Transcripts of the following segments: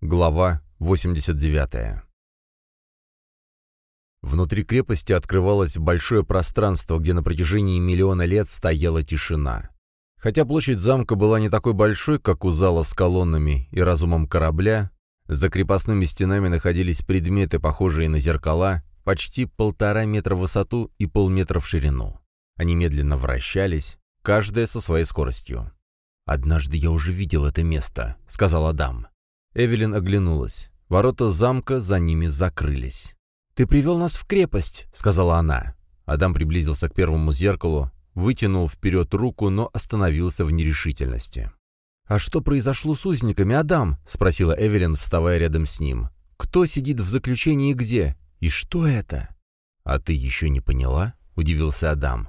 Глава 89 Внутри крепости открывалось большое пространство, где на протяжении миллиона лет стояла тишина. Хотя площадь замка была не такой большой, как у зала с колоннами и разумом корабля, за крепостными стенами находились предметы, похожие на зеркала, почти полтора метра в высоту и полметра в ширину. Они медленно вращались, каждая со своей скоростью. «Однажды я уже видел это место», — сказал Адам. Эвелин оглянулась. Ворота замка за ними закрылись. «Ты привел нас в крепость», — сказала она. Адам приблизился к первому зеркалу, вытянул вперед руку, но остановился в нерешительности. «А что произошло с узниками, Адам?» — спросила Эвелин, вставая рядом с ним. «Кто сидит в заключении и где? И что это?» «А ты еще не поняла?» — удивился Адам.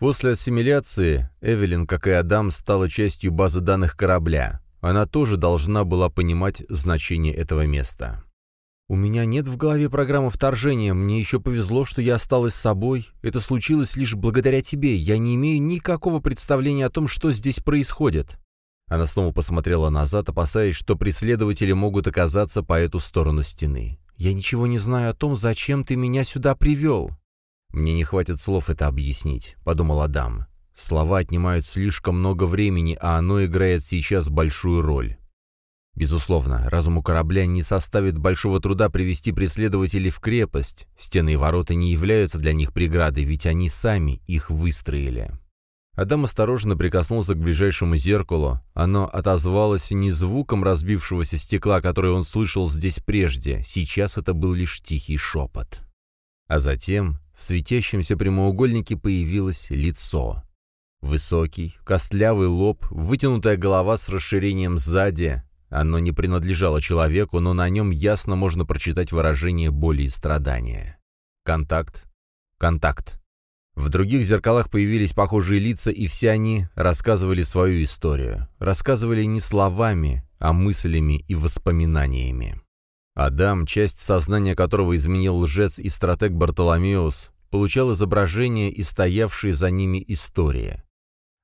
После ассимиляции Эвелин, как и Адам, стала частью базы данных корабля. Она тоже должна была понимать значение этого места. «У меня нет в голове программы вторжения. Мне еще повезло, что я осталась собой. Это случилось лишь благодаря тебе. Я не имею никакого представления о том, что здесь происходит». Она снова посмотрела назад, опасаясь, что преследователи могут оказаться по эту сторону стены. «Я ничего не знаю о том, зачем ты меня сюда привел». «Мне не хватит слов это объяснить», — подумал Адам. «Слова отнимают слишком много времени, а оно играет сейчас большую роль». Безусловно, разуму корабля не составит большого труда привести преследователей в крепость. Стены и ворота не являются для них преградой, ведь они сами их выстроили. Адам осторожно прикоснулся к ближайшему зеркалу. Оно отозвалось не звуком разбившегося стекла, который он слышал здесь прежде. Сейчас это был лишь тихий шепот. А затем в светящемся прямоугольнике появилось лицо. Высокий, костлявый лоб, вытянутая голова с расширением сзади. Оно не принадлежало человеку, но на нем ясно можно прочитать выражение боли и страдания. Контакт. Контакт. В других зеркалах появились похожие лица, и все они рассказывали свою историю. Рассказывали не словами, а мыслями и воспоминаниями. Адам, часть сознания которого изменил лжец и стратег Бартоломеус, получал изображение и стоявшие за ними истории.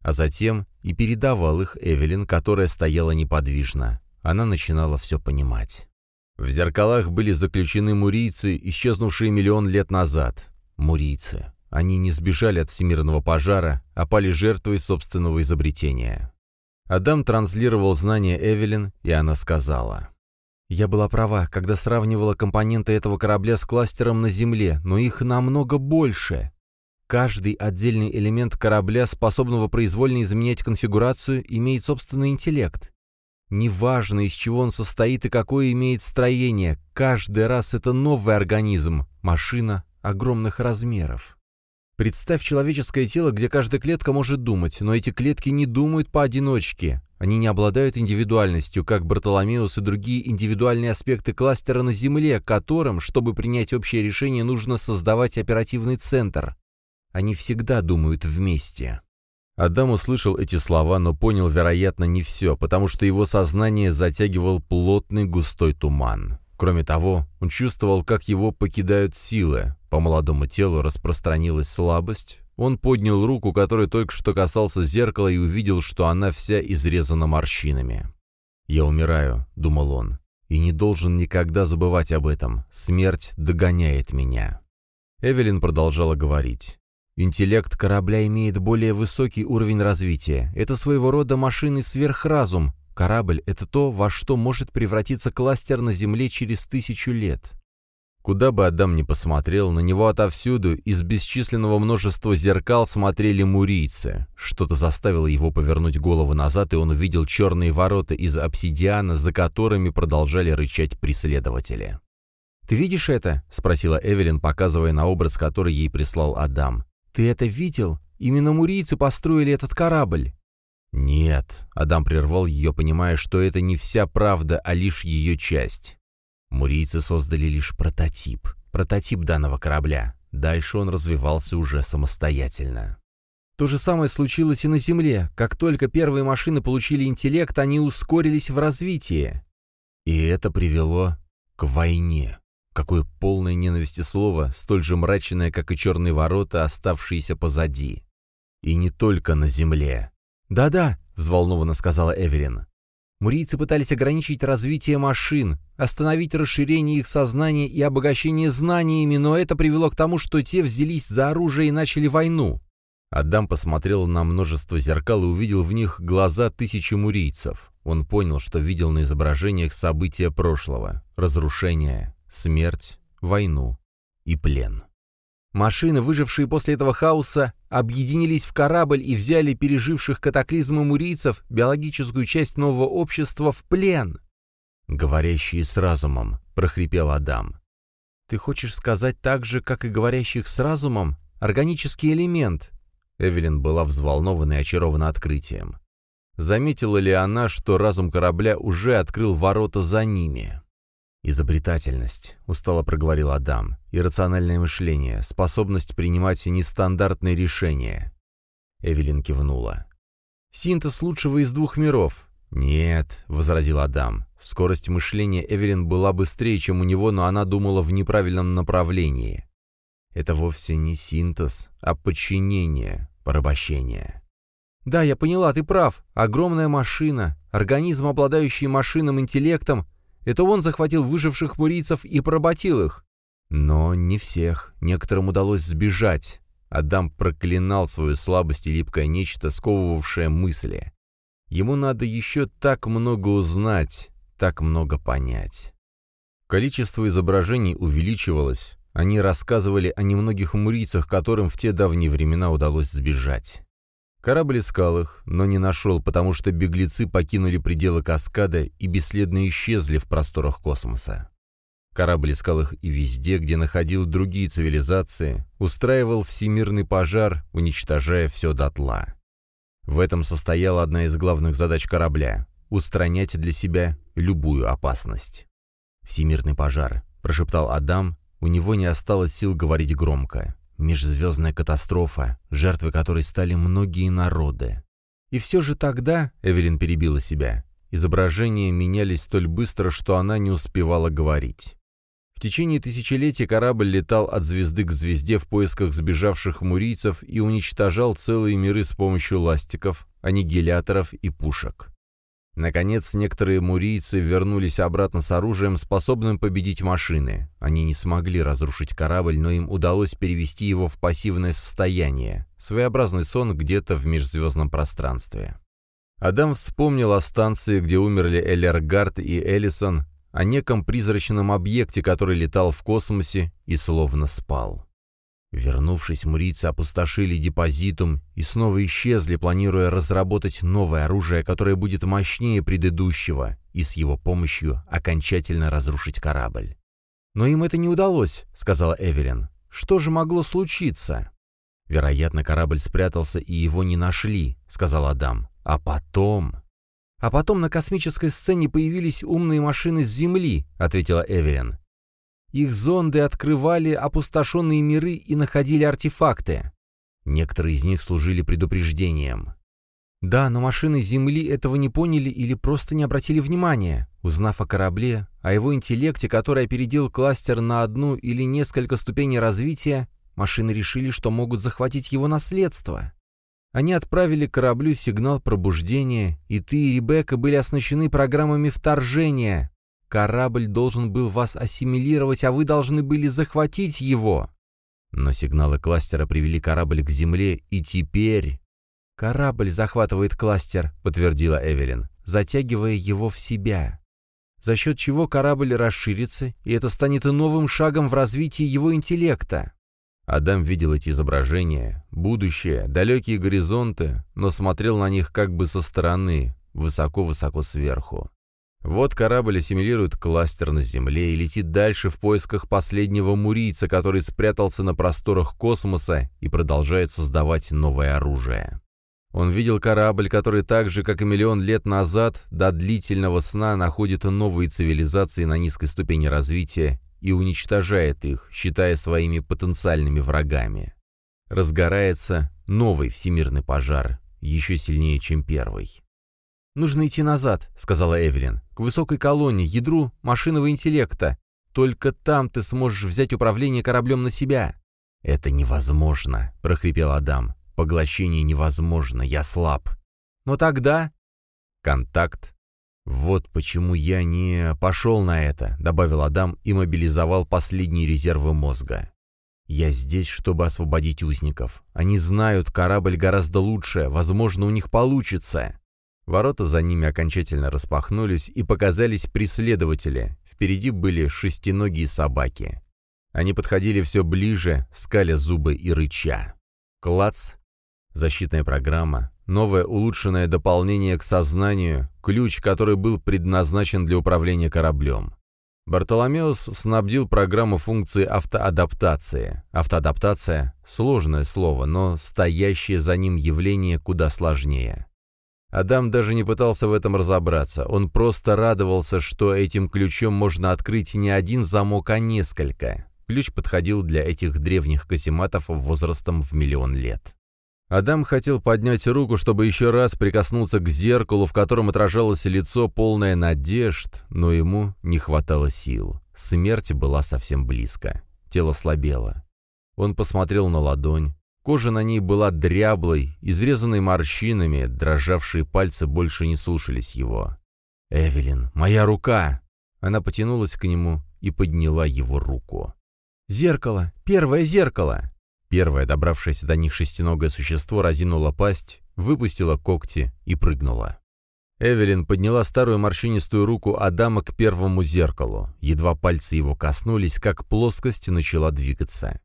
А затем и передавал их Эвелин, которая стояла неподвижно. Она начинала все понимать. В зеркалах были заключены мурийцы, исчезнувшие миллион лет назад. Мурийцы. Они не сбежали от всемирного пожара, а пали жертвой собственного изобретения. Адам транслировал знания Эвелин, и она сказала. Я была права, когда сравнивала компоненты этого корабля с кластером на Земле, но их намного больше. Каждый отдельный элемент корабля, способного произвольно изменять конфигурацию, имеет собственный интеллект. Неважно, из чего он состоит и какое имеет строение, каждый раз это новый организм, машина огромных размеров. Представь человеческое тело, где каждая клетка может думать, но эти клетки не думают поодиночке. Они не обладают индивидуальностью, как Бартоломеус и другие индивидуальные аспекты кластера на Земле, которым, чтобы принять общее решение, нужно создавать оперативный центр. Они всегда думают вместе. Адам услышал эти слова, но понял, вероятно, не все, потому что его сознание затягивал плотный густой туман. Кроме того, он чувствовал, как его покидают силы. По молодому телу распространилась слабость, он поднял руку, которой только что касался зеркала, и увидел, что она вся изрезана морщинами. «Я умираю», — думал он, — «и не должен никогда забывать об этом. Смерть догоняет меня». Эвелин продолжала говорить. «Интеллект корабля имеет более высокий уровень развития. Это своего рода машины сверхразум. Корабль — это то, во что может превратиться кластер на Земле через тысячу лет. Куда бы Адам ни посмотрел, на него отовсюду из бесчисленного множества зеркал смотрели мурийцы. Что-то заставило его повернуть голову назад, и он увидел черные ворота из обсидиана, за которыми продолжали рычать преследователи. «Ты видишь это?» — спросила Эвелин, показывая на образ, который ей прислал Адам. «Ты это видел? Именно мурийцы построили этот корабль». «Нет», — Адам прервал ее, понимая, что это не вся правда, а лишь ее часть. Мурийцы создали лишь прототип, прототип данного корабля. Дальше он развивался уже самостоятельно. То же самое случилось и на Земле. Как только первые машины получили интеллект, они ускорились в развитии. И это привело к войне. Какое полное ненависти слово, столь же мрачное, как и черные ворота, оставшиеся позади. И не только на Земле. «Да-да», — взволнованно сказала Эверин. Мурийцы пытались ограничить развитие машин, остановить расширение их сознания и обогащение знаниями, но это привело к тому, что те взялись за оружие и начали войну. Адам посмотрел на множество зеркал и увидел в них глаза тысячи мурийцев. Он понял, что видел на изображениях события прошлого, разрушение, смерть, войну и плен. Машины, выжившие после этого хаоса, объединились в корабль и взяли переживших катаклизмы мурийцев, биологическую часть нового общества, в плен. «Говорящие с разумом», — прохрипел Адам. «Ты хочешь сказать так же, как и говорящих с разумом? Органический элемент?» Эвелин была взволнована и очарована открытием. Заметила ли она, что разум корабля уже открыл ворота за ними? «Изобретательность», — устало проговорил Адам, — «иррациональное мышление, способность принимать нестандартные решения». Эвелин кивнула. «Синтез лучшего из двух миров». «Нет», — возразил Адам, — «скорость мышления Эвелин была быстрее, чем у него, но она думала в неправильном направлении». «Это вовсе не синтез, а подчинение, порабощение». «Да, я поняла, ты прав. Огромная машина, организм, обладающий машинным интеллектом, это он захватил выживших мурийцев и поработил их. Но не всех. Некоторым удалось сбежать. Адам проклинал свою слабость и липкое нечто, сковывавшее мысли. Ему надо еще так много узнать, так много понять. Количество изображений увеличивалось. Они рассказывали о немногих мурийцах, которым в те давние времена удалось сбежать. Корабль искал их, но не нашел, потому что беглецы покинули пределы каскада и бесследно исчезли в просторах космоса. Корабль искал их и везде, где находил другие цивилизации, устраивал всемирный пожар, уничтожая все дотла. В этом состояла одна из главных задач корабля — устранять для себя любую опасность. «Всемирный пожар», — прошептал Адам, у него не осталось сил говорить громко. Межзвездная катастрофа, жертвы которой стали многие народы. И все же тогда, Эвелин перебила себя, изображения менялись столь быстро, что она не успевала говорить. В течение тысячелетий корабль летал от звезды к звезде в поисках сбежавших мурийцев и уничтожал целые миры с помощью ластиков, аннигиляторов и пушек. Наконец, некоторые мурийцы вернулись обратно с оружием, способным победить машины. Они не смогли разрушить корабль, но им удалось перевести его в пассивное состояние, своеобразный сон где-то в межзвездном пространстве. Адам вспомнил о станции, где умерли Эллергард и Эллисон, о неком призрачном объекте, который летал в космосе и словно спал. Вернувшись, мурийцы опустошили депозитум и снова исчезли, планируя разработать новое оружие, которое будет мощнее предыдущего, и с его помощью окончательно разрушить корабль. «Но им это не удалось», — сказала Эвелин. «Что же могло случиться?» «Вероятно, корабль спрятался, и его не нашли», — сказал Адам. «А потом...» «А потом на космической сцене появились умные машины с Земли», — ответила Эвелин. Их зонды открывали опустошенные миры и находили артефакты. Некоторые из них служили предупреждением. Да, но машины Земли этого не поняли или просто не обратили внимания. Узнав о корабле, о его интеллекте, который опередил кластер на одну или несколько ступеней развития, машины решили, что могут захватить его наследство. Они отправили кораблю сигнал пробуждения, и ты и Ребекка были оснащены программами вторжения, Корабль должен был вас ассимилировать, а вы должны были захватить его. Но сигналы кластера привели корабль к земле, и теперь... «Корабль захватывает кластер», — подтвердила Эвелин, затягивая его в себя. За счет чего корабль расширится, и это станет новым шагом в развитии его интеллекта. Адам видел эти изображения, будущее, далекие горизонты, но смотрел на них как бы со стороны, высоко-высоко сверху. Вот корабль ассимилирует кластер на Земле и летит дальше в поисках последнего мурийца, который спрятался на просторах космоса и продолжает создавать новое оружие. Он видел корабль, который так же, как и миллион лет назад, до длительного сна находит новые цивилизации на низкой ступени развития и уничтожает их, считая своими потенциальными врагами. Разгорается новый всемирный пожар, еще сильнее, чем первый. «Нужно идти назад», — сказала Эвелин, — «к высокой колонне, ядру машинного интеллекта. Только там ты сможешь взять управление кораблем на себя». «Это невозможно», — прохрипел Адам. «Поглощение невозможно, я слаб». «Но тогда...» Контакт. «Вот почему я не пошел на это», — добавил Адам и мобилизовал последние резервы мозга. «Я здесь, чтобы освободить узников. Они знают, корабль гораздо лучше, возможно, у них получится». Ворота за ними окончательно распахнулись, и показались преследователи. Впереди были шестиногие собаки. Они подходили все ближе, скаля зубы и рыча. Клац. Защитная программа. Новое улучшенное дополнение к сознанию, ключ, который был предназначен для управления кораблем. Бартоломеус снабдил программу функцией автоадаптации. Автоадаптация — сложное слово, но стоящее за ним явление куда сложнее. Адам даже не пытался в этом разобраться, он просто радовался, что этим ключом можно открыть не один замок, а несколько. Ключ подходил для этих древних казематов возрастом в миллион лет. Адам хотел поднять руку, чтобы еще раз прикоснуться к зеркалу, в котором отражалось лицо, полное надежд, но ему не хватало сил. Смерть была совсем близко. Тело слабело. Он посмотрел на ладонь. Кожа на ней была дряблой, изрезанной морщинами, дрожавшие пальцы больше не слушались его. «Эвелин, моя рука!» Она потянулась к нему и подняла его руку. «Зеркало! Первое зеркало!» Первое, добравшееся до них шестиногое существо, разинуло пасть, выпустило когти и прыгнуло. Эвелин подняла старую морщинистую руку Адама к первому зеркалу. Едва пальцы его коснулись, как плоскость начала двигаться.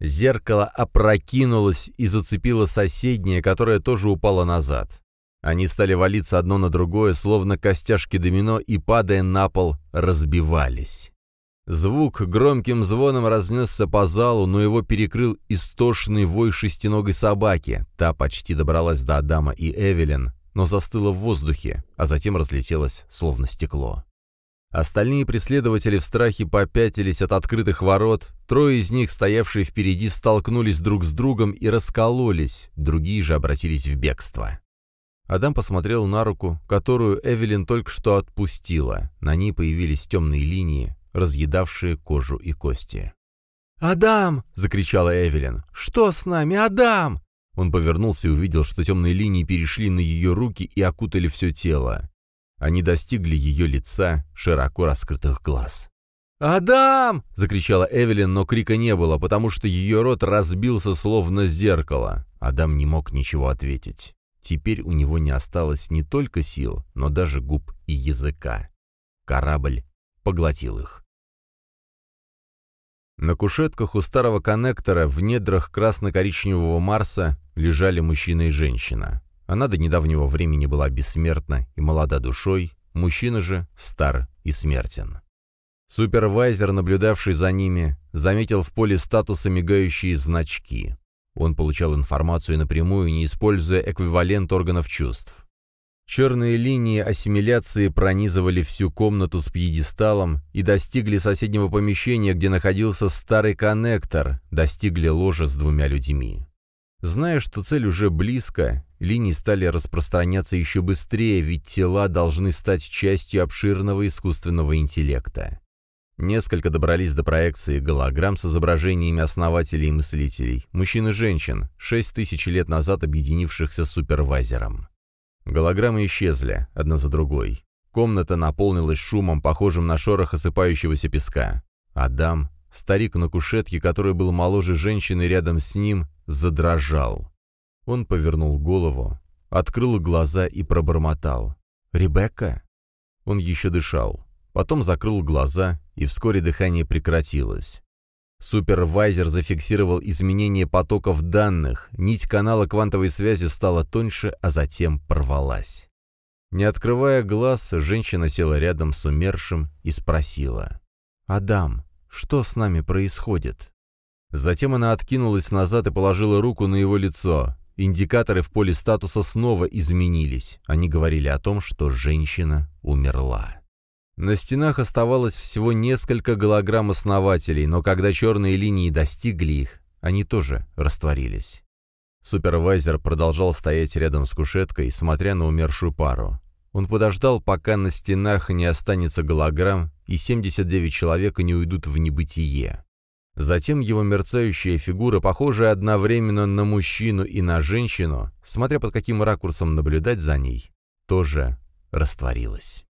Зеркало опрокинулось и зацепило соседнее, которое тоже упало назад. Они стали валиться одно на другое, словно костяшки домино, и, падая на пол, разбивались. Звук громким звоном разнесся по залу, но его перекрыл истошный вой шестиногой собаки. Та почти добралась до Адама и Эвелин, но застыла в воздухе, а затем разлетелась, словно стекло. Остальные преследователи в страхе попятились от открытых ворот, трое из них, стоявшие впереди, столкнулись друг с другом и раскололись, другие же обратились в бегство. Адам посмотрел на руку, которую Эвелин только что отпустила. На ней появились темные линии, разъедавшие кожу и кости. «Адам!» — закричала Эвелин. «Что с нами, Адам?» Он повернулся и увидел, что темные линии перешли на ее руки и окутали все тело. Они достигли ее лица, широко раскрытых глаз. «Адам!» — закричала Эвелин, но крика не было, потому что ее рот разбился словно зеркало. Адам не мог ничего ответить. Теперь у него не осталось не только сил, но даже губ и языка. Корабль поглотил их. На кушетках у старого коннектора в недрах красно-коричневого Марса лежали мужчина и женщина. Она до недавнего времени была бессмертна и молода душой, мужчина же стар и смертен. Супервайзер, наблюдавший за ними, заметил в поле статуса мигающие значки. Он получал информацию напрямую, не используя эквивалент органов чувств. Черные линии ассимиляции пронизывали всю комнату с пьедесталом и достигли соседнего помещения, где находился старый коннектор, достигли ложа с двумя людьми. Зная, что цель уже близко, линии стали распространяться еще быстрее, ведь тела должны стать частью обширного искусственного интеллекта. Несколько добрались до проекции голограмм с изображениями основателей и мыслителей, мужчин и женщин, шесть тысяч лет назад объединившихся с супервайзером. Голограммы исчезли, одна за другой. Комната наполнилась шумом, похожим на шорох осыпающегося песка. Адам, старик на кушетке, который был моложе женщины рядом с ним, задрожал. Он повернул голову, открыл глаза и пробормотал. «Ребекка?» Он еще дышал. Потом закрыл глаза, и вскоре дыхание прекратилось. Супервайзер зафиксировал изменение потоков данных, нить канала квантовой связи стала тоньше, а затем порвалась. Не открывая глаз, женщина села рядом с умершим и спросила. «Адам, что с нами происходит?» Затем она откинулась назад и положила руку на его лицо. Индикаторы в поле статуса снова изменились. Они говорили о том, что женщина умерла. На стенах оставалось всего несколько голограмм основателей, но когда черные линии достигли их, они тоже растворились. Супервайзер продолжал стоять рядом с кушеткой, смотря на умершую пару. Он подождал, пока на стенах не останется голограмм, и 79 человек не уйдут в небытие. Затем его мерцающая фигура, похожая одновременно на мужчину и на женщину, смотря под каким ракурсом наблюдать за ней, тоже растворилась.